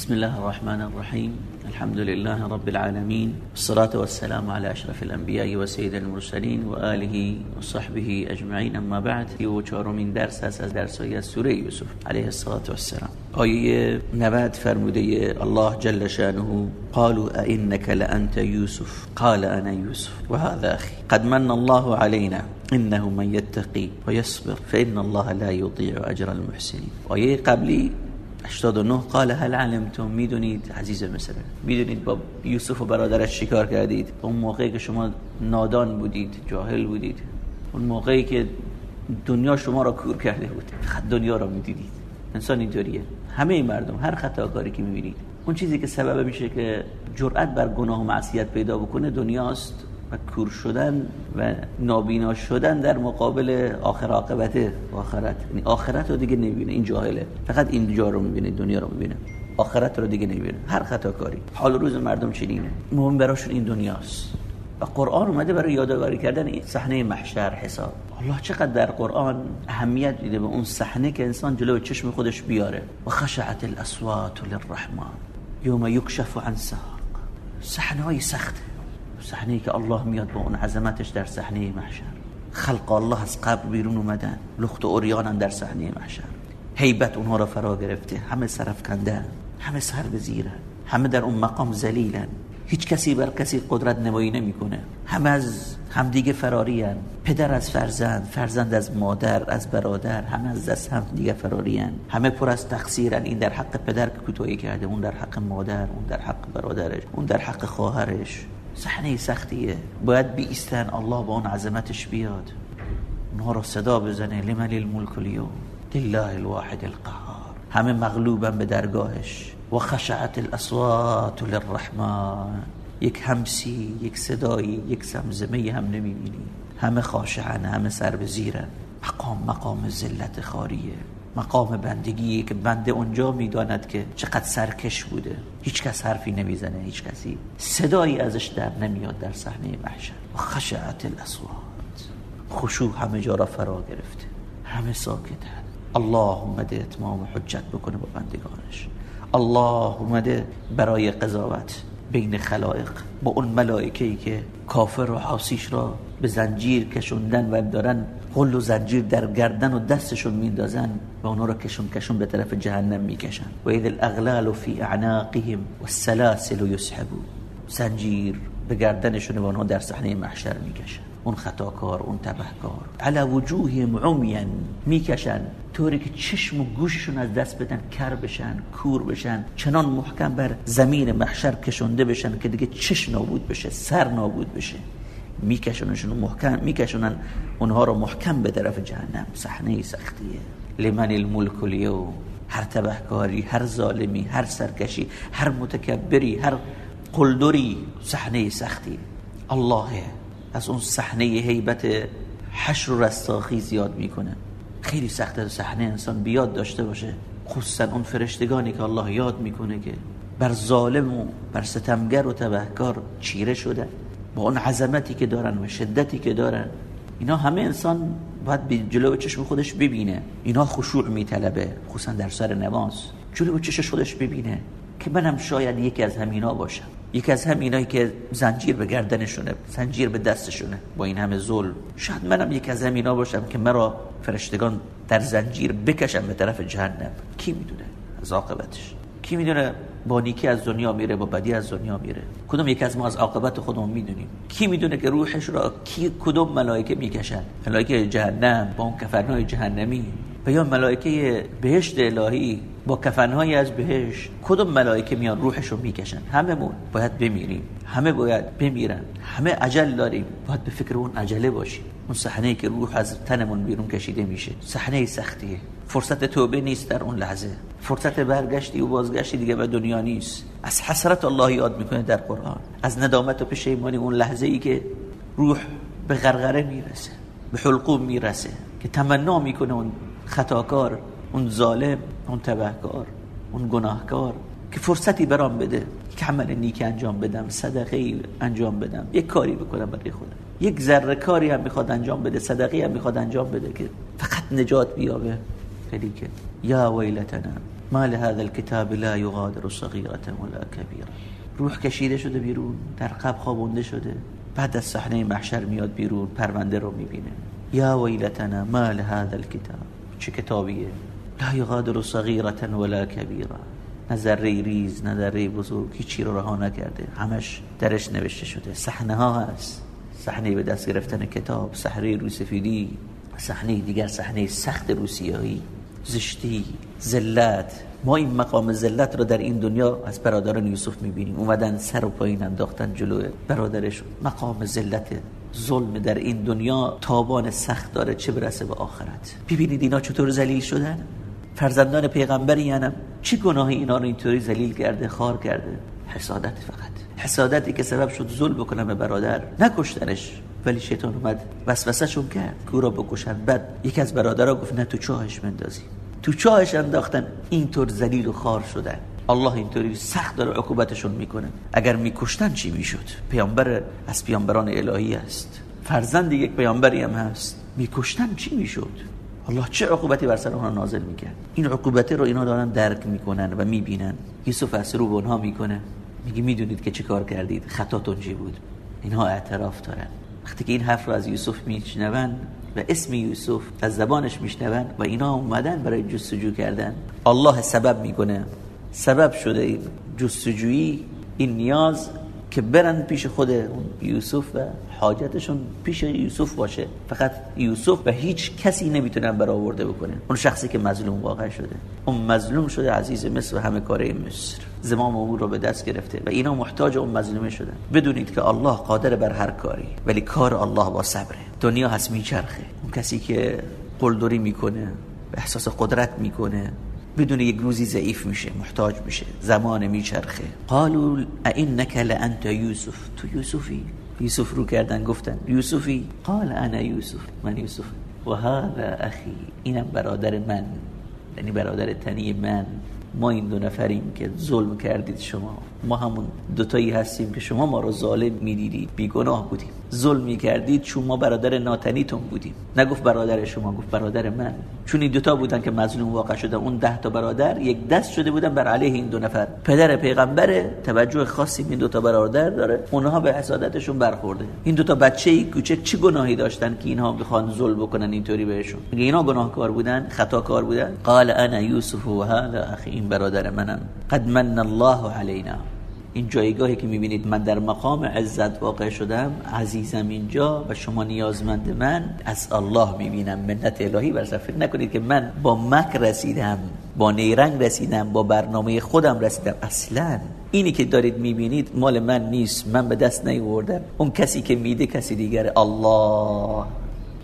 بسم الله الرحمن الرحيم. الحمد لله رب العالمين. والصلاة والسلام على أشرف الأنبياء وسيد المرسلين وآله وصحبه أجمعين. أما بعد من درس از درس سوره يوسف عليه الصلاة والسلام. آية نبات فرموده الله جل شأنه قالوا أئنك لأنت يوسف قال أنا يوسف وهذا أخي. قد من الله علينا إنه من يتقي ويصبر فإن الله لا يضيع أجر المحسنين. آية قبلي 89 قال هل علمتم؟ می‌دونید عزیز مصر می‌دونید با یوسف و برادرش چیکار کردید؟ اون موقعی که شما نادان بودید جاهل بودید اون موقعی که دنیا شما را کور کرده بود دنیا را می‌دیدید. انسان اینطوریه. همه مردم هر خطاکاری که می‌بینید. اون چیزی که سبب میشه که جرأت بر گناه و معصیت پیدا بکنه دنیاست. و کور شدن و نابینا شدن در مقابل آخر عاقبت آخرت. یعنی آخرت رو دیگه نمی‌بینه این جاهله. فقط اینجا رو می‌بینه دنیا رو می‌بینه. آخرت رو دیگه نمی‌بینه. هر خطا کاری حال روز مردم چنینه. مهم براشون این دنیاست. و قرآن اومده برای یادآوری کردن این صحنه محشر حساب. الله چقدر در قرآن اهمیت دیده به اون صحنه که انسان جلو چشم خودش بیاره. و خشعت الاصوات للرحمن یوم یکشف عن ساق. صحنه های سخته. صحنه که الله میاد با اون عظمتش در صحنه محشر. خلق الله از قبر بیرون اومدن. لخت و اوریانن در صحنه محشر. هیبت اونها را فرا گرفته. همه سرفکنده همه سر به زیرن. همه در اون مقام ذلیلن. هیچ کسی بر کسی قدرت نمایی نمی‌کنه. همه از همدیگه فراری هن. پدر از فرزند فرزند از مادر از برادر همه از دست هم دیگه فراری هن. همه پر از تقصیرن. این در حق پدر که کوتاهی کرده اون در حق مادر اون در حق برادرش اون در حق خواهرش. صحنه سختیه. باید بیستن الله با اون عظمتش بیاد. اونها رو صدا بزنه. لمن الملک اليوم؟ لله الواحد القهار. همه مغلوبن به درگاهش. و خشعت الاصوات للرحمن. یک همسی یک صدایی یک زمزمه هم نمی‌بینی. همه خاشعن همه سر به زیرن مقام مقام ذلت خاریه. مقام بندگی که بنده اونجا می‌داند که چقدر سرکش بوده. هیچ کس حرفی نمی‌زنه هیچ کسی. صدایی ازش در نمیاد در صحنه محشر. و خشعت الاصوات خشوع همه جا را فرا گرفته. همه ساکتن الله اومده اتمام حجت بکنه با بندگانش. الله اومده برای قضاوت بین خلائق با اون ملائکه‌ای که کافر و حاسیش را به زنجیر کشوندن و دارن قل و زنجیر در گردن و دستشون میندازن و اونا را کشون کشون به طرف جهنم می‌کشن. و اذ الاغلال فی اعناقهم والسلاسل یسحبون. زنجیر به گردنشون و اونها در صحنه محشر می‌کشن. اون خطاکار اون تبهکار. علی وجوههم عمیا می‌کشن. طوری که چشم و گوششون از دست بدن کر بشن کور بشن. چنان محکم بر زمین محشر کشونده بشن که دیگه چشم نابود بشه سر نابود بشه. میکشونشون محکم میکشونن اونها رو محکم به طرف جهنم. صحنه سختیه. لمن الملک اليوم. هر تبهکاری هر ظالمی هر سرکشی هر متکبری هر قلدری صحنه سختی. الله. از اون صحنه هیبت حشر و رستاخی زیاد می‌کنه. خیلی سخته صحنه انسان بیاد داشته باشه. خصوصا اون فرشتگانی که الله یاد می‌کنه که بر ظالم و بر ستمگر و تبهکار چیره شده. با اون عظمتی که دارن و شدتی که دارن اینا همه انسان باید به جلو چشم خودش ببینه. اینا خشوع میطلبه خصوصا در سر نماز. جلو چشم خودش ببینه که منم شاید یکی از همینا باشم. یکی از همینایی که زنجیر به گردنشونه زنجیر به دستشونه با این همه ظلم. شاید منم یکی از همینا باشم که مرا فرشتگان در زنجیر بکشن به طرف جهنم. کی می‌دونه؟ از عاقبتش. کی می‌دونه؟ با نیکی از دنیا میره با بدی از دنیا میره. کدوم یک از ما از عاقبت خودمون می‌دونیم؟ کی می‌دونه که روحش را کی کدوم ملائکه می‌کشن؟ ملائکه جهنم با اون کفنهای جهنمی. و یا ملائکه بهشت الهی با کفنهای از بهشت کدوم ملائکه میان روحش رو می‌کشن؟ هممون باید بمیریم. همه باید بمیرن. همه عجل داریم. باید به فکر اون عجله باشیم. اون صحنه که روح از تنمون بیرون کشیده میشه. صحنه سختیه. فرصت توبه نیست در اون لحظه. فرصت برگشتی و بازگشتی دیگه به دنیا نیست. از حسرت الله یاد می‌کنه در قرآن. از ندامت و پشیمانی اون لحظه ای که روح به غرغره می‌رسه به حلقوم می‌رسه که تمنا می‌کنه اون خطاکار اون ظالم اون تبهکار اون گناهکار که فرصتی برام بده یک عمل نیک انجام بدم صدقه انجام بدم یک کاری بکنم برای خودم. یک ذره کاری هم می‌خواد انجام بده صدقه هم می‌خواد انجام بده که فقط نجات بیابه. که یا ویلتنا ما لهذا الكتاب لا يغادر صغيرة ولا كبيرة روح کشیده شده بیرون در قبل خوابونده شده. بعد از صحنه محشر میاد بیرون پرونده رو می‌بینه. یا ویلتنا ما لهذا الكتاب. چه کتابیه؟ لا یغادر صغیرة ولا کبیره نه ریز نه ذره بزرگ چی رو رها نکرده. همش درش نوشته شده. صحنه ها هست. صحنه به دست گرفتن کتاب صحنه روسفیدی صحنه دیگر صحنه سخت روسیایی. زشتی ذلت ما این مقام ذلت رو در این دنیا از برادران یوسف می‌بینیم. اومدن سر و پایین انداختن جلو برادرش. مقام ذلت ظلم در این دنیا تابان سخت داره چه برسه به آخرت. ببینید اینا چطور ذلیل شدن؟ فرزندان پیغمبری یعنی چی گناهی اینا رو اینطوری ذلیل کرده خار کرده؟ حسادت فقط. حسادتی که سبب شد ظلم بکنه به برادر. نکشتنش. ولی شیطان اومد وسوسه کرد. که او را بکشن. بعد یکی از برادرها گفت نه تو چاهش مندازی تو چاهش انداختن. اینطور ذلیل و خار شدن. الله اینطوری سخت داره عقوبتشون می‌کنه. اگر میکشتن چی می‌شد؟ پیامبر از پیامبران الهی است. فرزند یک پیامبری هم هست. میکشتن چی می‌شد؟ الله چه عقوبتی بر سر اونها نازل می‌کرد؟ این عقوبت رو اینا دارن درک می‌کنن و می‌بینن. یوسف از رو به اونها می‌کنه. میگه می‌دونید که چی کار کردید؟ خطاتون چی بود؟ اینها اعتراف دارن. وقتی که این حرف رو از یوسف میشنون و اسم یوسف از زبانش میشنون و اینا اومدن برای جستجو کردن الله سبب می‌کنه. سبب شده این جستجویی این نیاز که برن پیش خود یوسف و حاجتشون پیش یوسف باشه. فقط یوسف و هیچ کسی نمی‌تونن برآورده بکنه. اون شخصی که مظلوم واقع شده. اون مظلوم شده عزیز مصر و همه کاره مصر. زمام امور رو به دست گرفته و اینا محتاج اون مظلومه شدن. بدونید که الله قادر بر هر کاری ولی کار الله با صبره. دنیا هست میچرخه. اون کسی که قلدری می‌کنه احساس قدرت می‌کنه بدون یک روزی ضعیف میشه محتاج میشه. زمان میچرخه. قالوا اینک لانت یوسف. تو یوسفی؟ یوسف رو کردن گفتن یوسفی؟ قال انا یوسف. من یوسف. و هذا اخی. اینم برادر من. یعنی برادر تنی من. ما این دو نفریم که ظلم کردید شما. ما همون دوتایی هستیم که شما ما رو ظالم می‌دیدید بیگناه بودیم. ظلم می‌کردید چون ما برادر ناتنیتون بودیم. نگفت برادر شما گفت برادر من. چون این دوتا بودن که مظلوم واقع شده اون ده تا برادر یک دست شده بودن بر علیه این دو نفر. پدر پیغمبر توجه خاصی این دوتا برادر داره اونها به حسادتشون برخورده. این دوتا بچه ای کوچک چی گناهی داشتن که اینها بخوان ظلم بکنن اینطوری بهشون؟ میگه اینا گناهکار بودن خطا کار بودن. قال انا یوسف و هذا اخی این برادر منم. قد من الله علینا. این جایگاهی که می‌بینید من در مقام عزت واقع شدم عزیزم اینجا و شما نیازمند من از الله می‌بینم. منت الهی بر فکر نکنید که من با مک رسیدم با نیرنگ رسیدم با برنامه خودم رسیدم. اصلا اینی که دارید می‌بینید مال من نیست. من به دست نیوردم اون کسی که میده کسی دیگر. الله.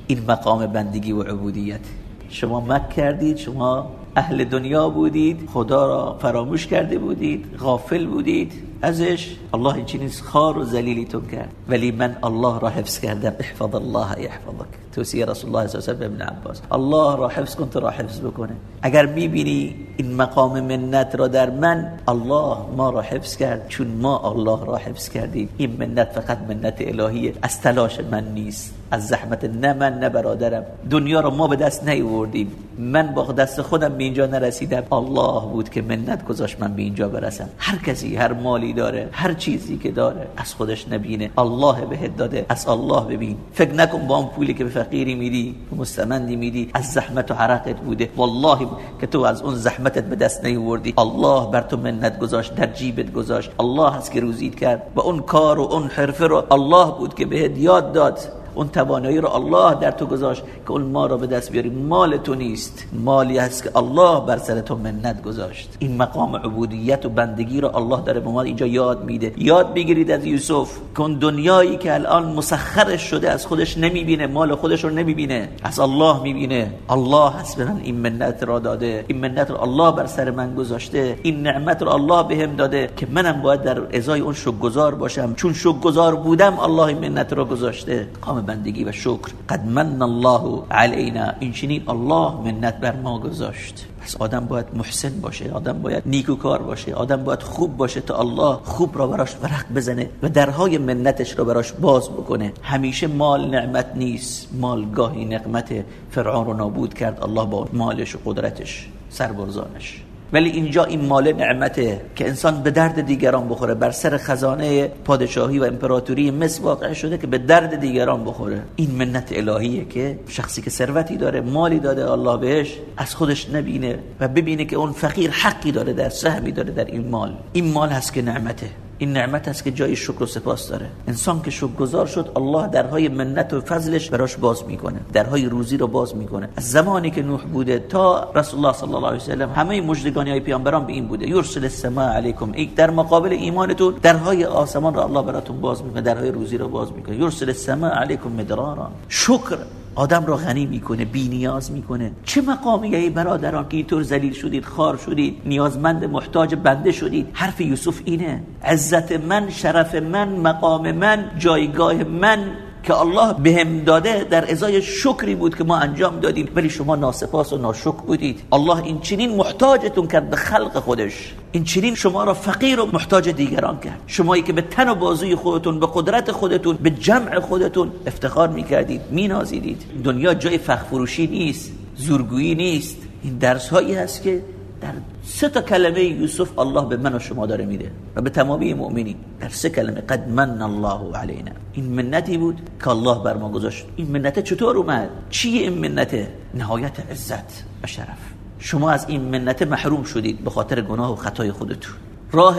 این مقام بندگی و عبودیت. شما مک کردید شما اهل دنیا بودید خدا را فراموش کرده بودید غافل بودید. ازش الله این چنین خار و ذلیلیتون کرد. ولی من الله را حفظ کردم. احفظ الله یحفظک. توصیه رسول الله صلی الله علیه و ابن عباس. الله را حفظ کن تو را حفظ بکنه. اگر می‌بینی این مقام منت را در من الله ما را حفظ کرد. چون ما الله را حفظ کردیم. این منت فقط منت الهیه. از تلاش من نیست. از زحمت نه من نه برادرم. دنیا رو ما به دست نیوردیم من با دست خودم به اینجا نرسیدم. الله بود که منت گذاشت من به اینجا برسم. هر کسی هر مالی داره هر چیزی که داره از خودش نبینه. الله بهت داده. از الله ببین. فکر نکن با اون پولی که به فقیری میدی مستمندی میدی از زحمت و حرقت بوده. والله که تو از اون زحمتت به دست نیوردی الله بر تو منت گذاشت در جیبت گذاشت. الله هست که روزید کرد. و اون کار و اون حرفه رو الله بود که بهت یاد داد. اون توانایی رو الله در تو گذاشت که اون ما رو به دست بیاری. مال تو نیست. مالی هست که الله بر سر تو منت گذاشت. این مقام عبودیت و بندگی رو الله داره به ما اینجا یاد میده. یاد بگیرید از یوسف اون دنیایی که الان مسخرش شده از خودش نمی‌بینه مال خودش رو نمی‌بینه از الله می‌بینه. الله هست من این منت را داده. این منت رو الله بر سر من گذاشته. این نعمت رو الله بهم داده که منم باید در ازای اون شکرگزار باشم. چون شکرگزار بودم الله این منت رو گذاشته. قام بندگی و شکر. قد من الله علینا. این چنین الله منت بر ما گذاشت. پس آدم باید محسن باشه آدم باید نیکوکار باشه آدم باید خوب باشه تا الله خوب را براش ورق بزنه و درهای منتش را براش باز بکنه. همیشه مال نعمت نیست. مال گاهی نقمت فرعون رو نابود کرد. الله با مالش و قدرتش سربرزانش ولی اینجا این مال نعمته که انسان به درد دیگران بخوره بر سر خزانه پادشاهی و امپراتوری مصر واقع شده که به درد دیگران بخوره. این منت الهیه که شخصی که ثروتی داره مالی داده الله بهش از خودش نبینه و ببینه که اون فقیر حقی داره در سهمی داره در این مال. این مال هست که نعمته. این نعمت است که جای شکر و سپاس داره. انسان که شکرگزار شد الله درهای منت و فضلش براش باز می‌کنه. درهای روزی رو باز می‌کنه. از زمانی که نوح بوده تا رسول الله صلی الله علیه و سلم همه مژدگانی های پیامبران به این بوده. یرسل السماء علیکم. ای در مقابل ایمانتون درهای آسمان رو الله براتون باز می‌کنه درهای روزی رو باز می‌کنه. یرسل السماء علیکم مدرارا. شکر آدم را غنی می‌کنه بی نیاز می‌کنه. چه مقامی ای برادران که اینطور ذلیل شدید خار شدید نیازمند محتاج بنده شدید؟ حرف یوسف اینه. عزت من شرف من مقام من جایگاه من که الله بهم داده در ازای شکری بود که ما انجام دادیم. ولی شما ناسپاس و ناشکر بودید. الله این چنین محتاجتون کرد به خلق خودش. این چنین شما را فقیر و محتاج دیگران کرد. شمایی که به تن و بازوی خودتون به قدرت خودتون به جمع خودتون افتخار می‌کردید مینازیدید. دنیا جای فخفروشی نیست زورگویی نیست. این درس هایی هست که در سه تا کلمه یوسف الله به من و شما داره میده و به تمامی مؤمنین. در سه کلمه قد من الله علینا. این منتی بود که الله بر ما گذاشت. این منته چطور اومد؟ چیه این منته نهایت عزت و شرف. شما از این منته محروم شدید به خاطر گناه و خطای خودتون. راه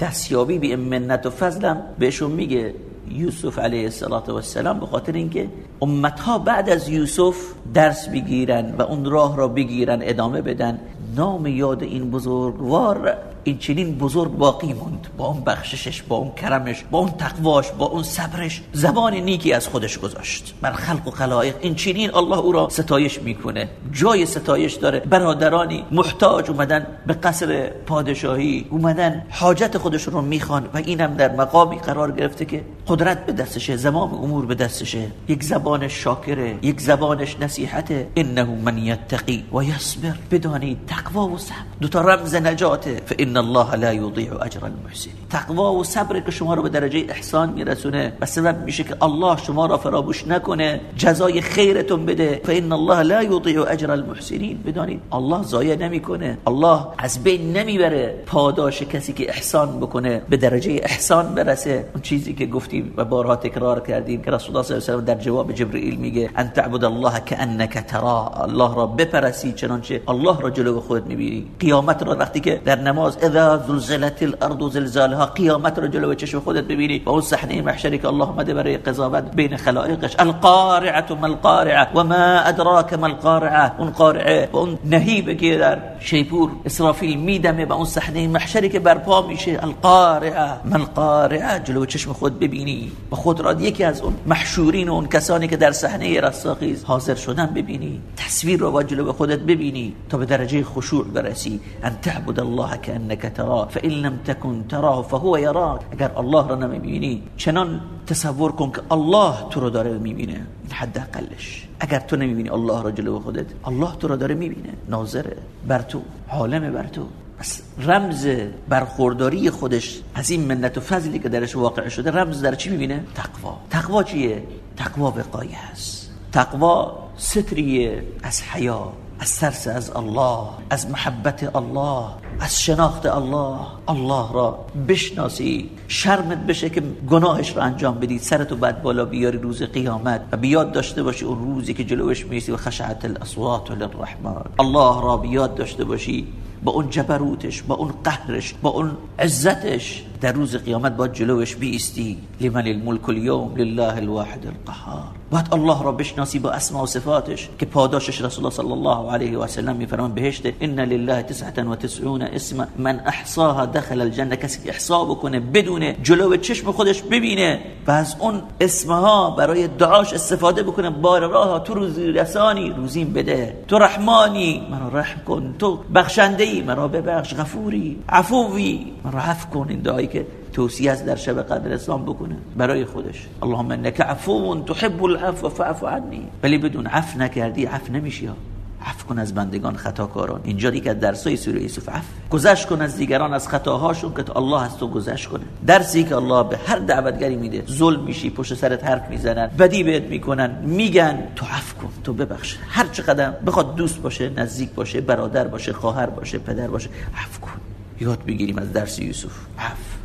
دستیابی به این منت و فضلم بهشون میگه یوسف علیه السلام به خاطر اینکه امتها بعد از یوسف درس بگیرن و اون راه را بگیرن ادامه بدن. نام یاد این بزرگوار این چنین بزرگ باقی موند. با اون بخششش با اون کرمش با اون تقواش با اون صبرش زبان نیکی از خودش گذاشت. بر خلق و خلایق این چنین الله او را ستایش می‌کنه. جای ستایش داره. برادرانی محتاج اومدن به قصر پادشاهی اومدن حاجت خودش رو می‌خوان و اینم در مقامی قرار گرفته که قدرت به دستشه زمام امور به دستشه. یک زبانش شاکره یک زبانش نصیحته. انه من یتقی و یصبر. بدانید تقوا و صبر. دو تا رمز نجاته ان الله لا یضیع اجر المحسنین تقوا و صبر که شما رو به درجه احسان میرسونه. و سبب میشه که الله شما را فراموش نکنه. جزای خیرتون بده. فان الله لا یضیع اجر المحسنین بدانید الله ضایع نمی‌کنه. الله از بین نمی‌بره پاداش کسی که احسان بکنه به درجه احسان برسه. اون چیزی که گفتیم و بارها تکرار کردیم که رسول الله صلی الله علیه و در جواب جبرئیل میگه ان تعبد الله كانك ترى الله را بپرسی چنانچه الله را جلو خودت می‌بینی. قیامت را وقتی که در نماز اذا زلزلت الارض زلزالها قیامت رو جلو چشم خودت ببینی. و اون صحنه محشری که الله اومده برای قضاوت بین خلائقش. القارعه ما القارعه و ما ادراك ما القارعه اون قارعه و اون نهیب که در شیپور اسرافیل میدمه به اون صحنه محشری که برپا میشه. القارعه ما القارعه جلو چشم خود ببینی. و خود را یکی از اون محشورین و اون کسانی که در صحنه رستاخیز حاضر شدن ببینی. تصویر رو با جلو خودت ببینی تا به درجه خشوع برسی. ان تعبد الله كانك تراه فان لم تكن تراه فهو يراك. اگر الله را نمی‌بینی چنان تصور کن که الله تو رو داره می‌بینه. این حد اقلش اگر تو نمی‌بینی الله را جلو خودت الله تو رو داره می‌بینه. ناظره. بر تو. حالمه بر تو. پس رمز برخورداری خودش از این منت و فضلی که درش واقع شده رمز در چی می‌بینه؟ تقوا. تقوا چیه؟ تقوا وقایه هست تقوا ستریه از حیا. از ترس از الله از محبت الله از شناخت الله. الله را بشناسی شرمت بشه که گناهش را انجام بدی. سرتو بعد بالا بیاری روز قیامت و بیاد داشته باشی اون روزی که جلوش میسی و خشعت الاصوات للرحمن. الله را بیاد داشته باشی با اون جبروتش با اون قهرش با اون عزتش. در روز قیامت باید جلوش بیستی. لمن الملک اليوم لله الواحد القهار. باید الله را بشناسی با اسماء و صفاتش که پاداشش رسول الله صلی الله علیه و سلم میفرمان بهشت ان لله 99 اسم من احصاها دخل الجنه کسی که احصا بکنه بدونه جلو چشم خودش ببینه و از اون اسمها برای دعاش استفاده بکنه بار راه تو روزی رسانی روزیم بده. تو رحمانی منو رحم کن. تو بخشنده ای منو ببخش. غفوری عفوی منو عفو کن. این دعایی که توصیه در شب قدر اسلام بکنه برای خودش. اللهم انك عفو تحب العفو فاعف عني ولی بدون عفو نکردی عفو نمیشی عفو کن از بندگان خطاکاران. اینجا دیگه از درسای سوره یوسف عفو. گذشت کن از دیگران از خطاهاشون که الله از تو گذشت کنه. درسی که الله به هر دعوتگری میده ظلم میشی پشت سرت حرف می‌زنن بدی بهت می‌کنن میگن تو عفو کن تو ببخش. هر چقدر بخواد دوست باشه نزدیک باشه برادر باشه خواهر باشه پدر باشه عفو کن. یاد بگیریم از درس یوسف. عفو.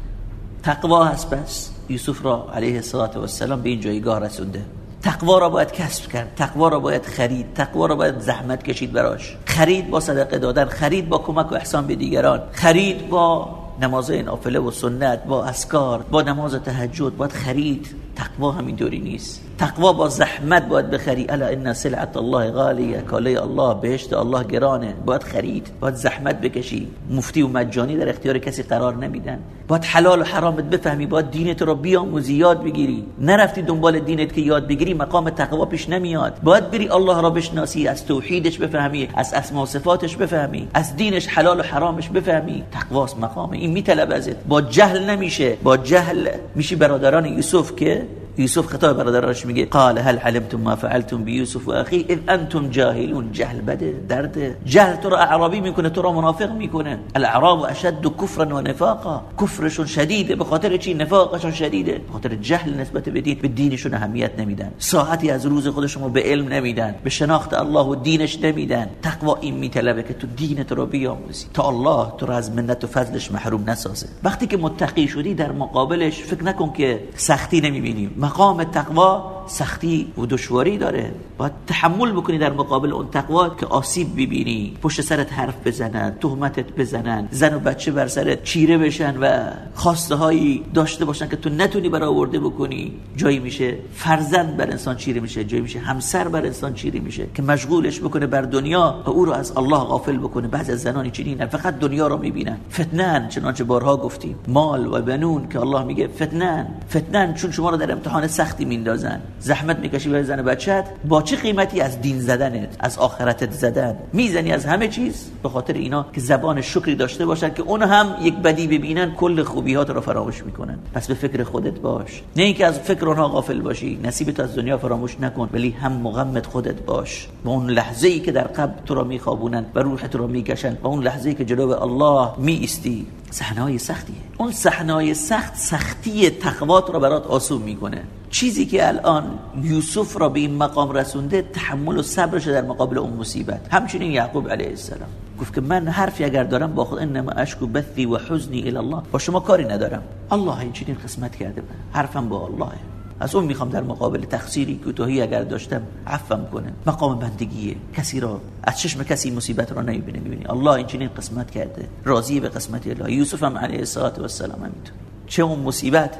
تقوا هست بس. یوسف را علیه السلام به این جایگاه رسونده. تقوا را باید کسب کرد. تقوا را باید خرید. تقوا را باید زحمت کشید براش. خرید با صدقه دادن خرید با کمک و احسان به دیگران خرید با نماز نافله و سنت با اسکار با نماز تهجد باید خرید. تقوا همینطوری نیست. تقوا با زحمت باید بخری. الا ان سلعت الله غالیه کاله الله بهشت الله گرانه. باید خرید باید زحمت بکشی. مفتی و مجانی در اختیار کسی قرار نمیدن. باید حلال و حرامت بفهمی باید دینت رو بیاموزی یاد بگیری. نرفتی دنبال دینت که یاد بگیری مقام تقوا پیش نمیاد. باید بری الله را بشناسی از توحیدش بفهمی از اسما و صفاتش بفهمی از دینش حلال و حرامش بفهمی. تقواست مقام این میطلب ازت با جهل نمیشه. با جهل میشی برادران یوسف که یوسف خطاب برادرش میگه قال هل علمتم ما فعلتم بيوسف و اخی اذ انتم جاهلون جهل بده درد. جهل تو را اعرابی می‌کنه تو را منافق می‌کنه الاعراب اشد کفرا و نفاقا کفرشون شدیده به خاطر چی نفاقشون شدیده به خاطر جهل نسبت به دین به دینشون اهمیت نمیدن. ساعتی از روز خودشون به علم نمیدن. به شناخت الله و دینش نمیدن. تقوا این میطلبه که تو دینت رو بیاموزی. تا الله تو را از منت و فضلش محروم نسازه. وقتی که متقی شدی در مقابلش فکر نکن که سختی نمی‌بینی. مقام تقوا سختی و دشواری داره. باید تحمل بکنی در مقابل اون تقوا که آسیب ببینی پشت سرت حرف بزنن تهمتت بزنن زن و بچه بر سرت چیره بشن و خواسته هایی داشته باشن که تو نتونی برآورده بکنی. جایی میشه فرزند بر انسان چیره میشه جایی میشه همسر بر انسان چیره میشه که مشغولش بکنه بر دنیا و او رو از الله غافل بکنه. بعضی از زنانی چنینن فقط دنیا رو می‌بینن. فتنن چنانچه بارها گفتیم. مال و بنون که الله میگه فتنن. فتنن چون شما رو در امتحان سختی میندازن. زحمت می‌کشی برای زن بچت با چه قیمتی از دین زدنت از آخرتت زدن؟ می‌زنی از همه چیز؟ به خاطر اینا که زبان شکری داشته باشن که اون هم یک بدی ببینن کل خوبیات رو فراموش می‌کنن. پس به فکر خودت باش. نه اینکه از فکر اونها غافل باشی. نصیبت از دنیا فراموش نکن ولی هم مغمت خودت باش. با اون لحظه ای که در قبر تو رو میخوابونن و روحت رو می‌کشن و اون لحظه ای که جلو الله میستی صحنه سختیه. اون صحنه سخت سختی تقوات رو برات آسون می‌کنه. چیزی که الان یوسف را به این مقام رسونده تحمل و صبرش در مقابل اون مصیبت. همچنین یعقوب علیه السلام. گفت که من حرفی اگر دارم با خود انما اشکو بثی و حزنی الی الله با شما کاری ندارم. الله این چنین قسمت کرده من حرفم با الله. از اون می‌خوام در مقابل تقصیری کوتاهی اگر داشتم عفم کنه مقام بندگیه کسی را از چشم کسی مصیبت را نمی‌بینه می‌بینی؟ الله این چنین قسمت کرده. راضی به قسمت الله یوسف هم علیه السلام همینطور چه اون مصیبت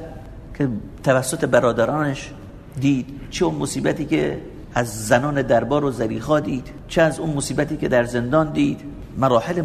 که توسط برادرانش دید چه اون مصیبتی که از زنان دربار و زریخا دید چه از اون مصیبتی که در زندان دید. مراحل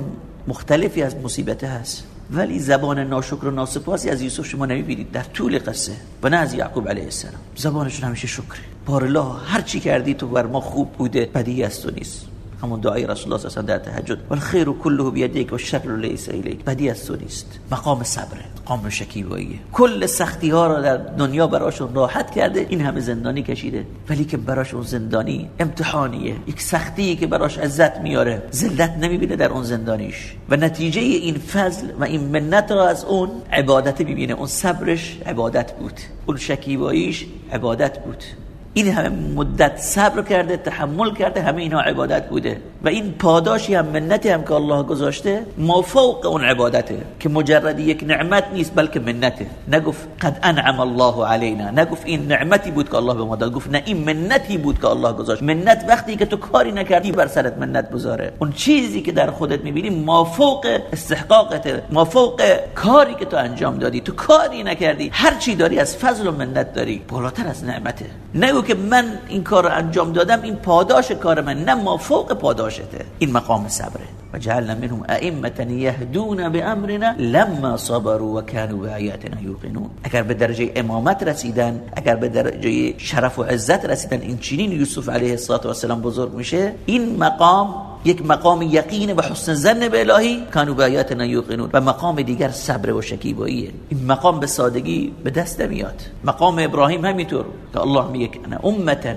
مختلفی از مصیبت هست. ولی زبان ناشکر و ناسپاسی از یوسف شما نمی‌بینید. در طول قصه و نه از یعقوب علیه السلام. زبانشون همیشه شکره. بار الله هر چی کردی تو بر ما خوب بوده بدی از تو نیست. همون دعای رسول الله صلی در تهجد. و الخیر كله بيديك والشر ليس اليك بدی از تو نیست. مقام صبر مقام شکیباییه کل سختی ها را در دنیا براشون راحت کرده این همه زندانی کشیده. ولی که براش اون زندانی امتحانیه. یک سختی که براش عزت میاره. ذلت نمی‌بینه در اون زندانیش. و نتیجه این فضل و این منت را از اون عبادت می‌بینه. اون صبرش عبادت بود. اون شکیباییش عبادت بود. این همه مدت صبر کرده تحمل کرده همه اینا عبادت بوده. و این پاداشی هم منتی هم که الله گذاشته ما فوق اون عبادته. که مجرد یک نعمت نیست بلکه منته. نگفت قد انعم الله علینا. نگفت این نعمتی بود که الله به ما داد. گفت نه این منتی بود که الله گذاشت. منت وقتی که تو کاری نکردی بر سرت منت بذاره. اون چیزی که در خودت می‌بینی ما فوق استحقاقته. ما فوق کاری که تو انجام دادی. تو کاری نکردی. هر چی داری از فضل و منت داری. بالاتر از نعمته. نگو که من این کار رو انجام دادم این پاداش کار من نه ما فوق پاداشته. این مقام صبره. و جعلنا منهم ائمه يهدون بامرنا لما صبروا وكانوا بآياتنا يوقنون اگر به درجه امامت رسیدن اگر به درجه شرف و عزت رسیدن این چنین یوسف علیه السلام بزرگ میشه این مقام یک مقام یقین و حسن زن به الهی کانو به آیاتنا یوقنون. و مقام دیگر صبر و شکیباییه. این مقام به سادگی به دست نمیاد. مقام ابراهیم همینطور. که الله میگه انا امتا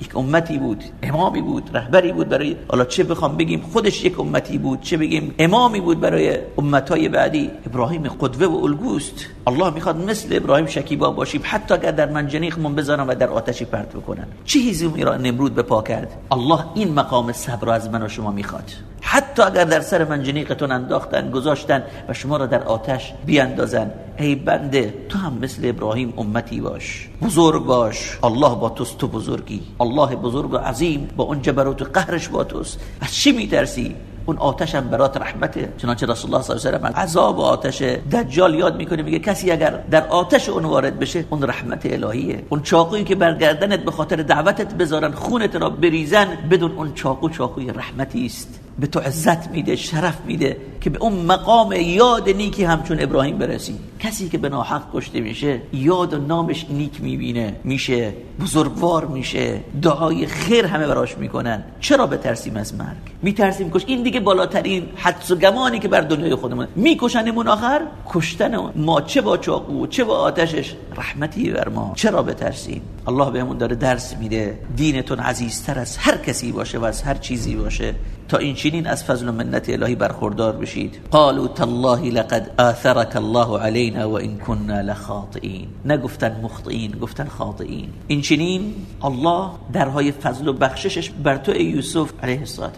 یک امتی بود امامی بود رهبری بود برای حالا چه بخوام بگیم خودش یک امتی بود چه بگیم امامی بود برای امتهای بعدی. ابراهیم قدوه و الگوست. الله می‌خواد مثل ابراهیم شکیبا باشیم حتی اگر در منجنیقمون بذارن و در آتشی پرت بکنن. چه چیزی ایران نمرود به پا کرد؟ الله این مقام صبر از من و شما می‌خواد. حتی اگر در سر منجنیقتون انداختن گذاشتن و شما را در آتش بیاندازن. ای بنده تو هم مثل ابراهیم امتی باش بزرگ باش. الله با توست تو بزرگی. الله بزرگ و عظیم با اون جبروت قهرش با توست. از چی میترسی؟ اون آتش هم برات رحمته. چنانچه رسول الله صلی الله علیه و آله عذاب آتش دجال یاد می‌کنه میگه کسی اگر در آتش اون وارد بشه اون رحمت الهیه. اون چاقویی که بر گردنت به خاطر دعوتت بذارن خونت را بریزن بدون اون چاقو چاقوی رحمتی است. به تو عزت میده شرف میده که به اون مقام یاد نیکی همچون ابراهیم برسی. کسی که به ناحق کشته میشه یاد و نامش نیک می‌بینه میشه بزرگوار میشه دعای خیر همه براش می‌کنن. چرا بترسیم از مرگ؟ میترسیم کش این دیگه بالاترین حدس و گمانی که بر دنیای خودمون. میکشنمون آخر؟ کشتن ما چه با چاقو چه با آتشش؟ رحمتی بر ما. چرا بترسیم؟ الله بهمون داره درس میده. دینتون عزیزتر از هر کسی باشه و از هر چیزی باشه. تا این چنین از فضل و منت الهی برخوردار بشید. قالوا تالله لقد آثرك الله علينا وان كنا لخاطئين نگفتن مخطئین گفتن خاطئین. این چنین الله درهای فضل و بخششش بر تو ای یوسف علیه السلام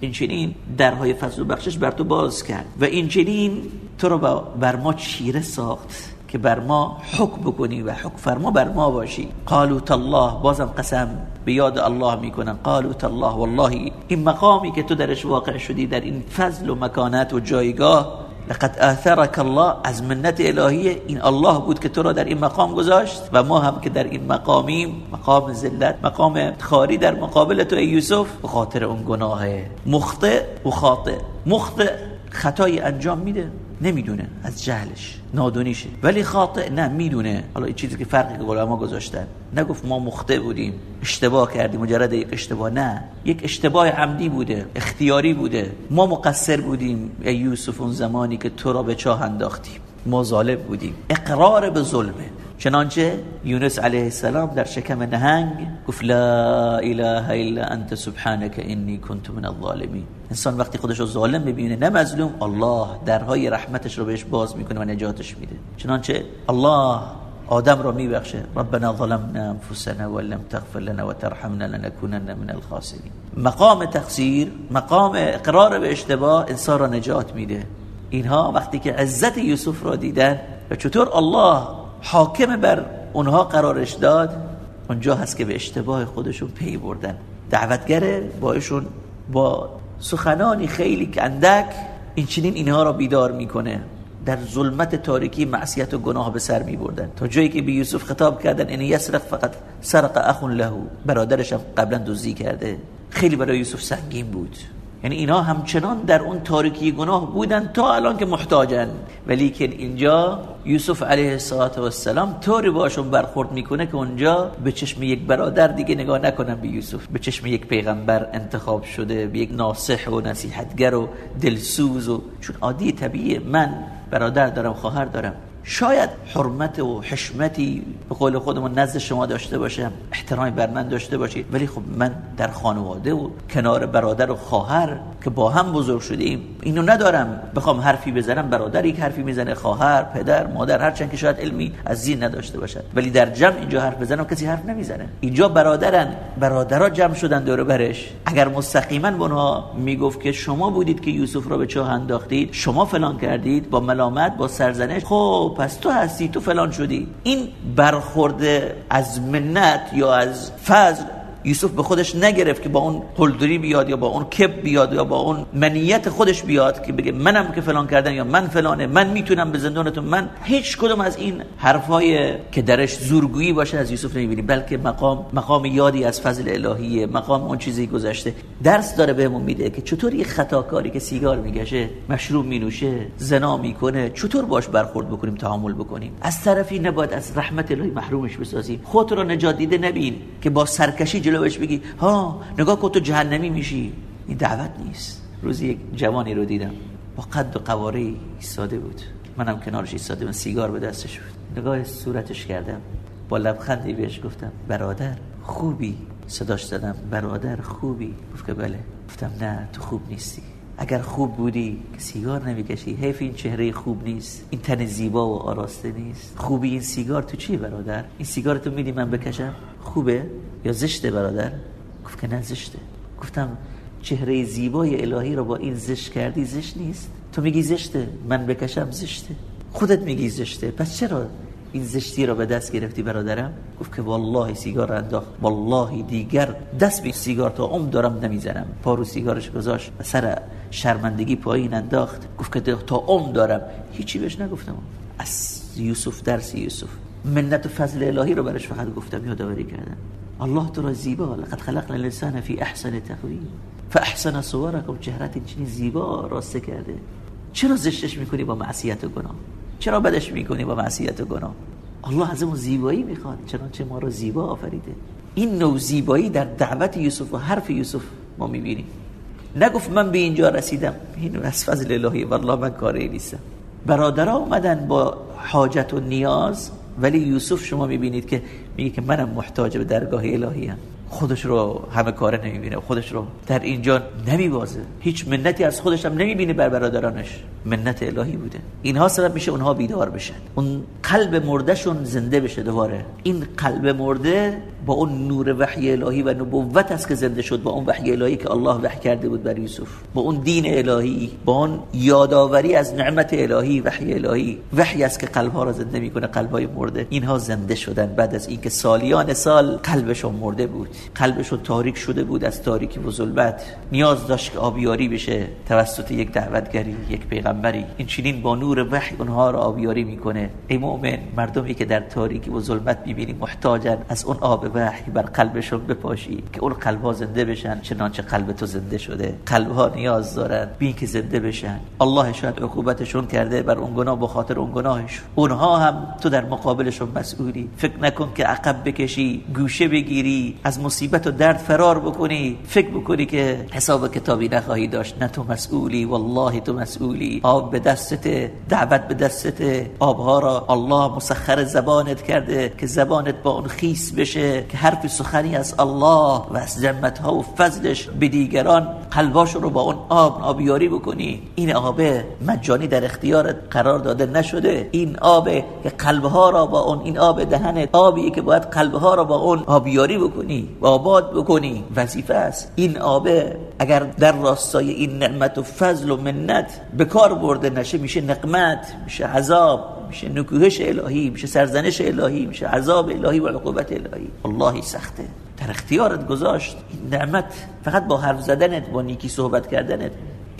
این چنین درهای فضل و بخشش بر تو باز کرد. و این چنین تو رو بر ما چیره ساخت. که بر ما حکم بکنی و حکم فرما بر ما باشی. قالوا تالله بازم قسم به یاد الله می‌کنن قالوا تالله والله. این مقامی که تو درش واقع شدی در این فضل و مکانت و جایگاه لقد آثرك الله از منت الهی این الله بود که تو را در این مقام گذاشت و ما هم که در این مقامیم مقام ذلت مقام خاری در مقابل تو ای یوسف. به خاطر اون گناه مخطئ و خاطئ. مخطئ خطای انجام میده. نمی‌دونه از جهلش نادونیشه. ولی خاطئ نه می‌دونه. حالا این چیزی که فرقی که علما گذاشتن. نگفت ما مخطئ بودیم اشتباه کردیم مجرد یک اشتباه. نه یک اشتباه عمدی بوده اختیاری بوده. ما مقصر بودیم ای یوسف اون زمانی که تو را به چاه انداختیم. ما ظالم بودیم. اقرار به ظلمه. چنانچه یونس علیه السلام در شکم نهنگ گفت لا اله الا انت سبحانك انی كنت من الظالمین. انسان وقتی خودش رو ظالم ببینه نه مظلوم الله درهای رحمتش رو بهش باز می‌کنه و نجاتش میده. چنانچه الله آدم را میبخشه. ربنا ظلمنا انفسنا ولم تغفر لنا وترحمنا لنكونن من الخاسرین. مقام تقصیر مقام اقرار به اشتباه انسان را نجات میده. اینها وقتی که عزت یوسف را دیدن و چطور الله حاکم بر اونها قرارش داد. اونجا هست که به اشتباه خودشون پی بردن. دعوتگره باشون با سخنانی خیلی کندک این چنین اینها را بیدار می‌کنه. در ظلمت تاریکی معصیت و گناه به سر می بردن تا جایی که به یوسف خطاب کردن این یسرق فقط سرق اخون له. برادرش قبلا دزدی کرده. خیلی برای یوسف سنگین بود. یعنی اینا همچنان در اون تاریکی گناه بودن تا الان که محتاجن. ولی که اینجا یوسف علیه السلام طوری باشون برخورد می‌کنه که اونجا به چشم یک برادر دیگه نگاه نکنن به یوسف. به چشم یک پیغمبر انتخاب شده به یک ناصح و نصیحتگر و دلسوز و چون عادی طبیعی من برادر دارم خواهر دارم. شاید حرمت و حشمتی به قول خودمون نزد شما داشته باشم احترامی بر من داشته باشید. ولی خب من در خانواده و کنار برادر و خواهر که با هم بزرگ شدیم. اینو ندارم بخوام حرفی بزنم. برادر یک حرفی می‌زنه خواهر پدر مادر هرچند که شاید علمی از زین نداشته باشد. ولی در جمع اینجا حرف بزنم کسی حرف نمی‌زنه. اینجا برادرن برادرها جمع شدن دور برش. اگر مستقیما به اونها می‌گفت که شما بودید که یوسف را به چاه انداختید شما فلان کردید با ملامت با سرزنش خب پس تو هستی تو فلان شدی. این برخورده از منت یا از فضل یوسف به خودش نگرفت که با اون قلدری بیاد یا با اون کب بیاد یا با اون منیت خودش بیاد که بگه منم که فلان کردم یا من فلانه من می‌تونم به زندانتون من هیچ کدوم از این حرفای که درش زورگویی باشه از یوسف نمی‌بینیم بلکه مقام مقام یادی از فضل الهیه مقام اون چیزی گذشته. درس داره بهمون میده که چطور یه خطاکاری که سیگار میگشه مشروب مینوشه زنا می‌کنه چطور باش برخورد بکنیم تعامل بکنیم؟ از طرفی نباید از رحمت الهی محرومش بسازیم. خودت رو نجات دیده نبین که با سرکشی جلوش بگی ها نگاه کن تو جهنمی میشی. این دعوت نیست. روزی یک جوانی رو دیدم. با قد و قواره ایستاده بود. منم کنارش ایستاده من سیگار به دستش بود. نگاه صورتش کردم. با لبخندی بهش گفتم برادر خوبی؟ صداش زدم برادر خوبی؟ گفت که بله. گفتم نه تو خوب نیستی. اگر خوب بودی سیگار نمی‌کشی. حیف این چهره خوب نیست. این تن زیبا و آراسته نیست. خوبی این سیگار تو چی برادر؟ این سیگار تو میدی من بکشم؟ خوبه؟ یا زشته برادر؟ گفت که نه زشته. گفتم چهره زیبای الهی رو با این زشت کردی زشت نیست؟ تو میگی زشته من بکشم زشته. خودت میگی زشته. پس چرا این زشتی رو به دست گرفتی برادرم؟ گفت که والله سیگار انداخت. والله دیگر دست به سیگار تا عمر دارم نمی‌زنم. پارو سیگارش گذاشت سر شرمندگی پایین انداخت. گفت که تا عمر دارم. هیچی بهش نگفتم. از یوسف درس یوسف. منت و فضل الهی رو برش فقط گفتم. یادآوری کردم. الله تو را زیبا. لقد خلقنا الانسان فی احسن تقویم. فاحسن صورکم. چهرت چنین زیبا راسته کرده. چرا زشتش می‌کنی با معصیت و گناه؟ چرا بدش می‌کنی با معصیت و گناه؟ الله از اون زیبایی می‌خواد. چنانچه ما رو زیبا آفریده. این نوع زیبایی در دعوت یوسف و حرف یوسف ما می‌بینیم. نگفت من به اینجا رسیدم این از فضل الهی والله من کاری نیستم برادرها اومدن با حاجت و نیاز ولی یوسف شما می‌بینید که میگه که منم محتاج به درگاه الهی هم. خودش رو همه کاره نمی‌بینه. خودش رو در اینجا نمیبازه. هیچ منتی از خودش هم نمی‌بینه بر برادرانش. منت الهی بوده. اینها سبب میشه اونها بیدار بشن. اون قلب مردهشون زنده بشه دوباره. این قلب مرده با اون نور وحی الهی و نبوت است که زنده شد با اون وحی الهی که الله وحی کرده بود بر یوسف. با اون دین الهی با اون یادآوری از نعمت الهی وحی الهی. وحی است که قلب ها را زنده می‌کنه قلب های مرده. اینها زنده شدن بعد از اینکه سالیان سال قلبشون مرده بود. قلبشون تاریک شده بود از تاریکی و ظلمت. نیاز داشت که آبیاری بشه. توسط یک دعوتگری یک پیغمبری. این چنین با نور وحی اونها را آبیاری می‌کنه. ای مؤمن مردمی که در تاریکی و ظلمت می‌بینی محتاجن از اون آب وحی بر قلبشون بپاشی که اون قلبها زنده بشن چنانچه قلب تو زنده شده. قلبها نیاز دارن بین که زنده بشن. الله شاید عقوبتشون کرده بر اون گناه به خاطر اون گناهش. اونها هم تو در مقابلشون مسئولی. فکر نکن که عقب بکشی گوشه بگیری از مصیبت و درد فرار بکنی فکر بکنی که حساب کتابی نخواهی داشت. نه تو مسئولی والله تو مسئولی. آب به دستت دعوت به دستت آبها را الله مسخر زبانت کرده که زبانت با اون خیس بشه که حرف سخنی از الله و از ها و فضلش به دیگران قلباش رو با اون آب آبیاری بکنی. این آب مجانی در اختیارت قرار داده نشده. این آب که قلبها را با اون این آب دهنت آبی که باید قلبها را با اون آبیاری بکنی. آباد بکنی وظیفه است. این آب اگر در راستای این نعمت و فضل و منت به کار برده نشه میشه نقمت میشه عذاب میشه نکوهش الهی میشه سرزنش الهی میشه عذاب الهی و عقوبت الهی. والله سخته. در اختیارت گذاشت. این نعمت فقط با حرف زدنت با نیکی صحبت کردنت.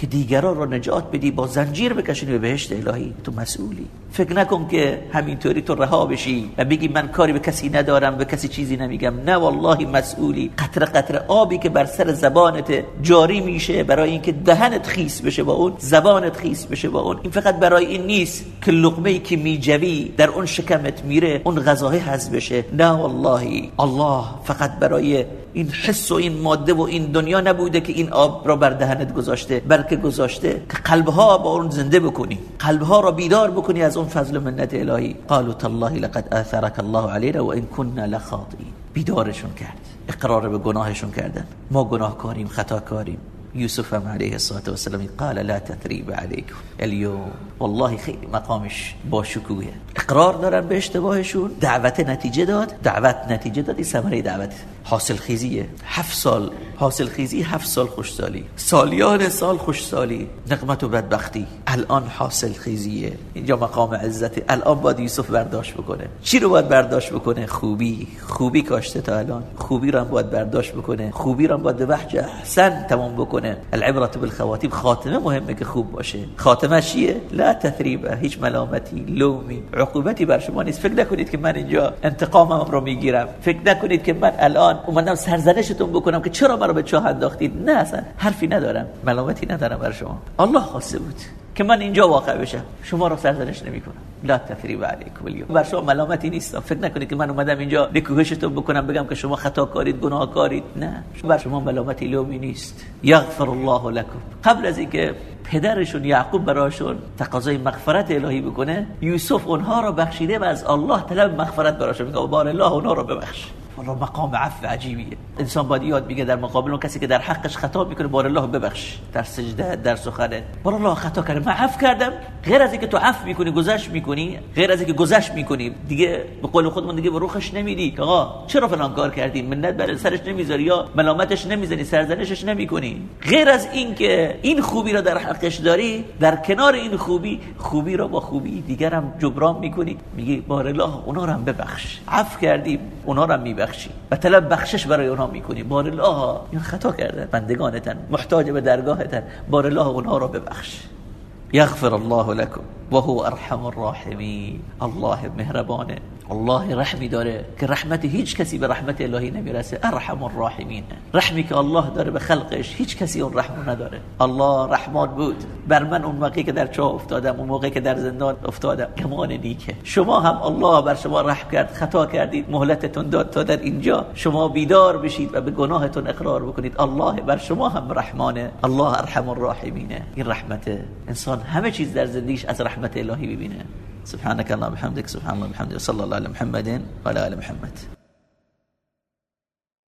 که دیگران را نجات بدی با زنجیر بکشونی به بهشت الهی. تو مسئولی. فکر نکن که همینطوری تو رها بشی و بگی من کاری به کسی ندارم به کسی چیزی نمیگم. نه والله مسئولی. قطره قطره آبی که بر سر زبانت جاری میشه برای اینکه دهنت خیس بشه با اون زبانت خیس بشه با اون. این فقط برای این نیست که لقمه ای که میجوی در اون شکمت میره اون غذای هضم بشه. نه والله. الله فقط برای این حس و این ماده و این دنیا نبوده که این آب را بر دهنت گذاشته بلکه گذاشته که قلبها با اون زنده بکنی. قلبها را بیدار بکنی از اون فضل منت الهی. قالوا تالله لقد آثرك الله علينا وان كنا لخاطئين بیدارشون کرد. اقرار به گناهشون کردن. ما گناهکاریم خطاکاریم. یوسف هم علیه والسلام قال لا تثریب علیکم اليوم. والله خیلی مقامش با شکوه اقرار دارن به اشتباهشون. دعوت نتیجه داد. دعوت نتیجه داد. این ثمره دعوت حاصل خیزیه هفت سال حاصل خیزی هفت سال خوشسالی. سالیان سال خوشسالی. نقمت و بدبختی. الان حاصل خیزیه اینجا مقام عزت الان باید یوسف برداشت بکنه. چی رو باید برداشت بکنه؟ خوبی. خوبی کاشته تا الان. خوبی رو هم باید برداشت بکنه. خوبی رو هم باید به احسن تمام بکنه. العبرت بالخواتیم. خاتمه مهمه که خوب باشه. خاتمه چیه؟ لا تثریبه هیچ ملامتی لومی. عقوبتی بر شما نیست. فکر نکنید که من اینجا انتقامم رو می‌گیرم. فکر نکنید که من الان اومدم سرزنشتون بکنم که چرا مرا به چاه انداختید. نه اصلا حرفی ندارم. ملامتی ندارم بر شما. الله خواسته بود که من اینجا واقع بشم. شما رو سرزنش نمی‌کنم. لا تثریب علیکم اليوم بر شما ملامتی نیست فکر نکنید که من اومدم اینجا نکوهشتون بکنم بگم که شما خطا کارید گناه کارید نه. بر شما ملامتی لومی نیست. یغفر الله لكم قبل از اینکه پدرشون یعقوب براشون تقاضای مغفرت الهی بکنه یوسف اونها رو بخشیده و از الله طلب مغفرت براشون. میگه بار الله اونها رو ببخش. والله مقام عفو عجیبیه. انسان باید یاد بگه در مقابل اون کسی که در حقش خطا می‌کنه بار الله ببخش. در سجده در سخنه. بار الله خطا کرده. من عفو کردم. غیر از اینکه تو عفو می‌کنی گذشت می‌کنی غیر از اینکه گذشت می‌کنی دیگه به قول خودمون دیگه به روخش نمیدی. آقا چرا فلان کار کردی؟ منت بر سرش نمی‌ذاری یا ملامتش نمی‌زنی سرزنشش نمی‌کنی؟ غیر از اینکه این خوبی را در حقش داری در کنار این خوبی خوبی را با خوبی دیگر هم جبران می‌کنی. میگی بار الله اونا رو هم ببخش. عفو کردیم اونا رو هم میبخشی و طلب بخشش برای اونا می‌کنی. بار الله این خطا کردن بندگانتن محتاج به درگاهتن. بار الله اونا رو ببخش. یغفر الله لكم وهو ارحم الراحمین الله مهربانه الله رحمی داره که رحمت هیچ کسی به رحمت الهی نمی‌رسه. ارحم الراحمین. رحمی که الله داره به خلقش هیچ کسی اون رحم نداره. الله رحمان بود. بر من اون موقعی که در چاه افتادم اون موقعی که در زندان افتادم. گمان نیکه. شما هم الله بر شما رحم کرد خطا کردید مهلتتون داد تا در اینجا. شما بیدار بشید و به گناهتون اقرار بکنید. الله بر شما هم رحمانه. الله ارحم الراحمینه این رحمت انسان همه چیز در زندگیش از رحمت الهی ببینه سبحانك اللهم وبحمدك سبحان الله وبحمده وصلى الله على محمد وعلى آل محمد.